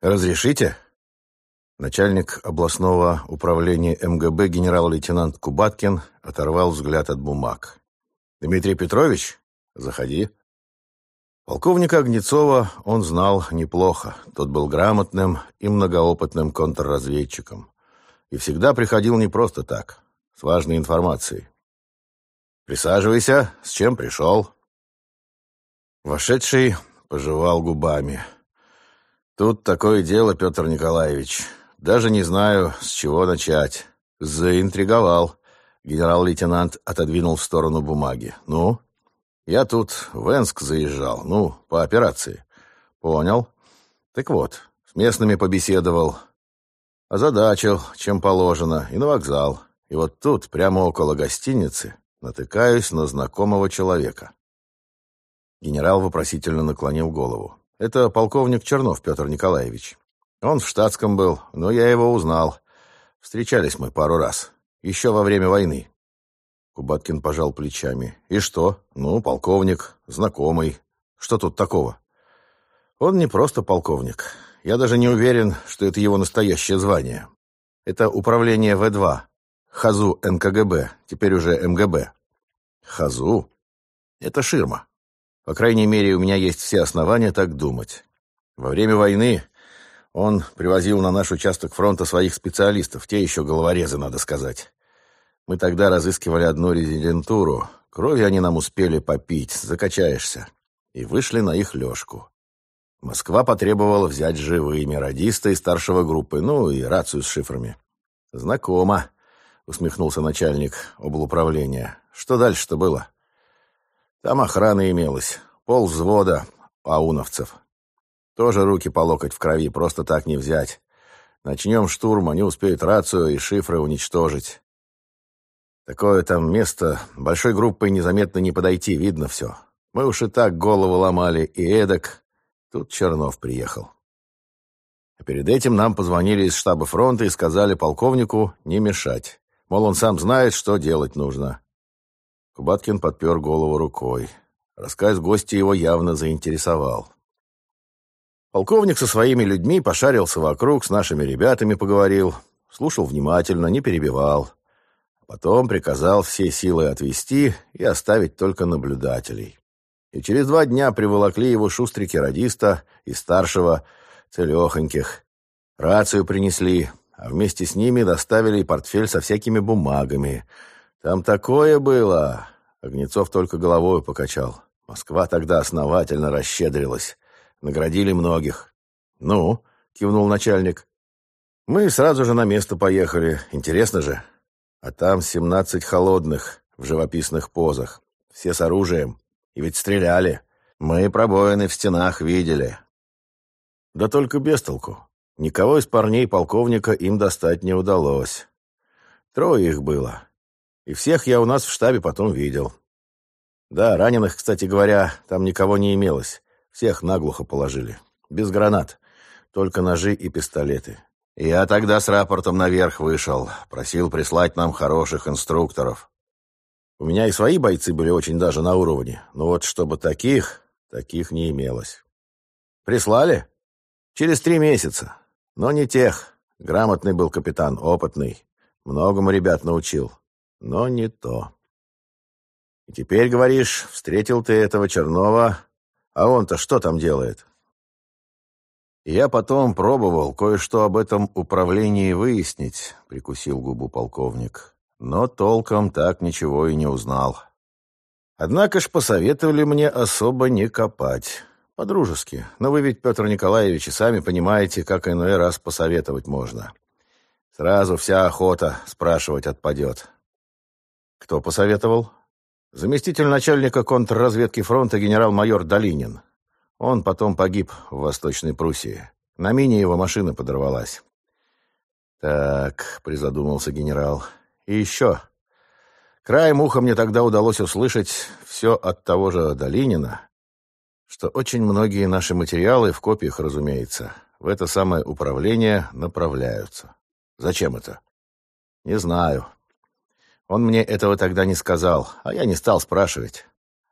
«Разрешите?» Начальник областного управления МГБ генерал-лейтенант Кубаткин оторвал взгляд от бумаг. «Дмитрий Петрович, заходи». Полковника Огнецова он знал неплохо. Тот был грамотным и многоопытным контрразведчиком. И всегда приходил не просто так, с важной информацией. «Присаживайся. С чем пришел?» Вошедший пожевал губами. «Тут такое дело, Петр Николаевич. Даже не знаю, с чего начать. Заинтриговал. Генерал-лейтенант отодвинул в сторону бумаги. Ну, я тут в Энск заезжал. Ну, по операции. Понял. Так вот, с местными побеседовал. Озадачил, чем положено, и на вокзал. И вот тут, прямо около гостиницы, натыкаюсь на знакомого человека. Генерал вопросительно наклонил голову. Это полковник Чернов Петр Николаевич. Он в штатском был, но я его узнал. Встречались мы пару раз. Еще во время войны. Кубаткин пожал плечами. И что? Ну, полковник, знакомый. Что тут такого? Он не просто полковник. Я даже не уверен, что это его настоящее звание. Это управление В2. ХАЗУ НКГБ, теперь уже МГБ. ХАЗУ? Это ширма. По крайней мере, у меня есть все основания так думать. Во время войны он привозил на наш участок фронта своих специалистов, те еще головорезы, надо сказать. Мы тогда разыскивали одну резидентуру. Крови они нам успели попить, закачаешься. И вышли на их лёжку. Москва потребовала взять живыми радиста и старшего группы, ну и рацию с шифрами. «Знакомо», — усмехнулся начальник облуправления. «Что дальше-то было?» «Там охрана имелась, пол взвода ауновцев. Тоже руки по локоть в крови, просто так не взять. Начнем штурм, они успеют рацию и шифры уничтожить. Такое там место, большой группой незаметно не подойти, видно все. Мы уж и так голову ломали, и эдак. Тут Чернов приехал. А перед этим нам позвонили из штаба фронта и сказали полковнику не мешать. Мол, он сам знает, что делать нужно. Кубаткин подпер голову рукой. Рассказ гостя его явно заинтересовал. Полковник со своими людьми пошарился вокруг, с нашими ребятами поговорил, слушал внимательно, не перебивал. Потом приказал все силы отвести и оставить только наблюдателей. И через два дня приволокли его шустрики-радиста и старшего целехоньких. Рацию принесли, а вместе с ними доставили и портфель со всякими бумагами. Там такое было! Огнецов только головой покачал. Москва тогда основательно расщедрилась. Наградили многих. «Ну?» — кивнул начальник. «Мы сразу же на место поехали. Интересно же. А там семнадцать холодных в живописных позах. Все с оружием. И ведь стреляли. Мы пробоины в стенах видели. Да только без толку. Никого из парней полковника им достать не удалось. Трое их было. И всех я у нас в штабе потом видел. Да, раненых, кстати говоря, там никого не имелось. Всех наглухо положили. Без гранат. Только ножи и пистолеты. Я тогда с рапортом наверх вышел. Просил прислать нам хороших инструкторов. У меня и свои бойцы были очень даже на уровне. Но вот чтобы таких, таких не имелось. Прислали? Через три месяца. Но не тех. Грамотный был капитан, опытный. Многому ребят научил. Но не то. И теперь, говоришь, встретил ты этого Чернова, а он-то что там делает? Я потом пробовал кое-что об этом управлении выяснить, прикусил губу полковник, но толком так ничего и не узнал. Однако ж посоветовали мне особо не копать. По-дружески. Но вы ведь, Петр Николаевич, и сами понимаете, как иной раз посоветовать можно. Сразу вся охота спрашивать отпадет. Кто посоветовал? Заместитель начальника контрразведки фронта генерал-майор Долинин. Он потом погиб в Восточной Пруссии. На мине его машина подорвалась. «Так», — призадумался генерал, — «и еще. Краем уха мне тогда удалось услышать все от того же Долинина, что очень многие наши материалы, в копиях, разумеется, в это самое управление направляются. Зачем это? Не знаю. Он мне этого тогда не сказал, а я не стал спрашивать.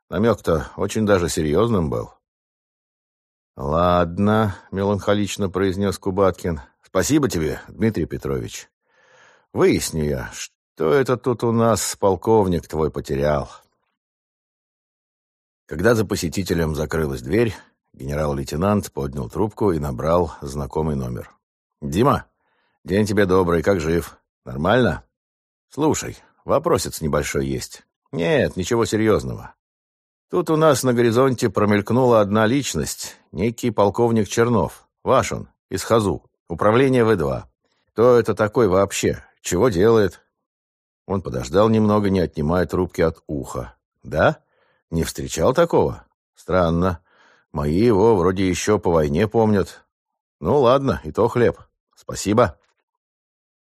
Намек-то очень даже серьезным был. «Ладно», — меланхолично произнес Кубаткин. «Спасибо тебе, Дмитрий Петрович. Выясню я, что это тут у нас полковник твой потерял». Когда за посетителем закрылась дверь, генерал-лейтенант поднял трубку и набрал знакомый номер. «Дима, день тебе добрый, как жив? Нормально? Слушай, вопросец небольшой есть. Нет, ничего серьезного. Тут у нас на горизонте промелькнула одна личность, некий полковник Чернов. Ваш он, из Хазу, управление В2. Кто это такой вообще? Чего делает?» Он подождал немного, не отнимая трубки от уха. «Да? Не встречал такого? Странно. Мои его вроде еще по войне помнят. Ну ладно, и то хлеб. Спасибо».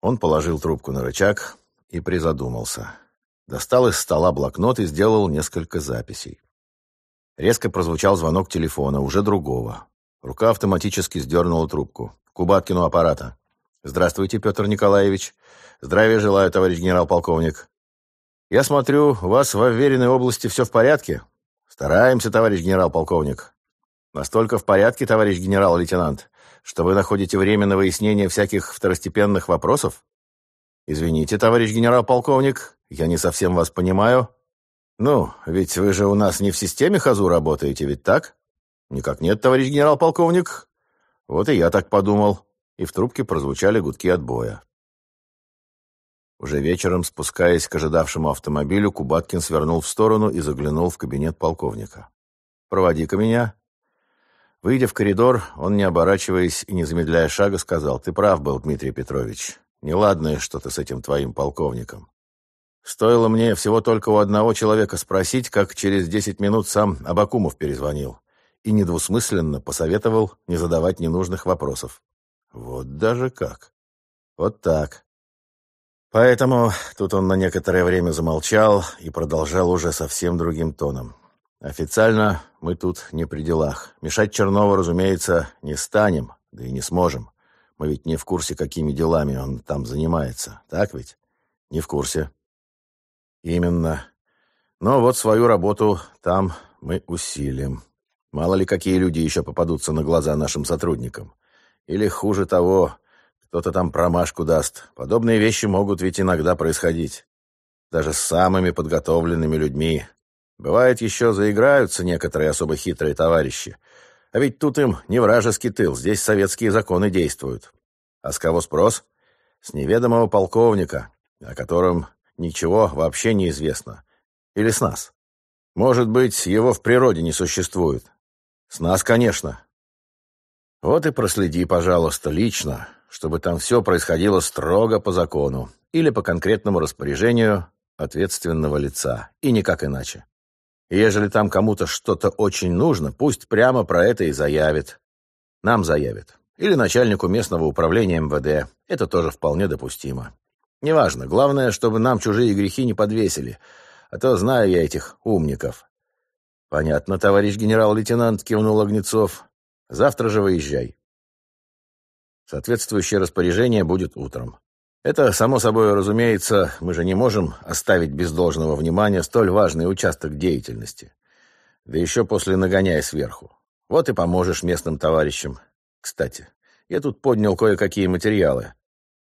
Он положил трубку на рычаг и призадумался. Достал из стола блокнот и сделал несколько записей. Резко прозвучал звонок телефона, уже другого. Рука автоматически сдернула трубку. Кубаткину аппарата. «Здравствуйте, Петр Николаевич. Здравия желаю, товарищ генерал-полковник. Я смотрю, у вас в уверенной области все в порядке? Стараемся, товарищ генерал-полковник. Настолько в порядке, товарищ генерал-лейтенант, что вы находите время на выяснение всяких второстепенных вопросов? Извините, товарищ генерал-полковник, я не совсем вас понимаю. Ну, ведь вы же у нас не в системе ХАЗУ работаете, ведь так? Никак нет, товарищ генерал-полковник. Вот и я так подумал. И в трубке прозвучали гудки отбоя. Уже вечером, спускаясь к ожидавшему автомобилю, Кубаткин свернул в сторону и заглянул в кабинет полковника. «Проводи-ка меня». Выйдя в коридор, он, не оборачиваясь и не замедляя шага, сказал, «Ты прав был, Дмитрий Петрович. Неладное что-то с этим твоим полковником. Стоило мне всего только у одного человека спросить, как через десять минут сам Абакумов перезвонил и недвусмысленно посоветовал не задавать ненужных вопросов. Вот даже как. Вот так. Поэтому тут он на некоторое время замолчал и продолжал уже совсем другим тоном. Официально мы тут не при делах. Мешать Чернову, разумеется, не станем, да и не сможем. Мы ведь не в курсе, какими делами он там занимается. Так ведь? Не в курсе. Именно. Но вот свою работу там мы усилим. Мало ли, какие люди еще попадутся на глаза нашим сотрудникам. Или, хуже того, кто-то там промашку даст. Подобные вещи могут ведь иногда происходить. Даже с самыми подготовленными людьми. Бывает, еще заиграются некоторые особо хитрые товарищи. А ведь тут им не вражеский тыл, здесь советские законы действуют. А с кого спрос? С неведомого полковника, о котором ничего вообще не известно. Или с нас. Может быть, его в природе не существует. С нас, конечно. Вот и проследи, пожалуйста, лично, чтобы там все происходило строго по закону или по конкретному распоряжению ответственного лица, и никак иначе. Ежели там кому-то что-то очень нужно, пусть прямо про это и заявит. Нам заявит. Или начальнику местного управления МВД. Это тоже вполне допустимо. Неважно, главное, чтобы нам чужие грехи не подвесили. А то знаю я этих умников. Понятно, товарищ генерал-лейтенант, кивнул Огнецов. Завтра же выезжай. Соответствующее распоряжение будет утром. Это, само собой разумеется, мы же не можем оставить без должного внимания столь важный участок деятельности. Да еще после нагоняя сверху. Вот и поможешь местным товарищам. Кстати, я тут поднял кое-какие материалы.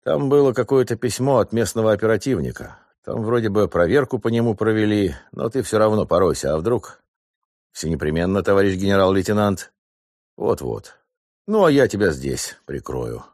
Там было какое-то письмо от местного оперативника. Там вроде бы проверку по нему провели, но ты все равно поройся, а вдруг... Все непременно, товарищ генерал-лейтенант. Вот-вот. Ну, а я тебя здесь прикрою.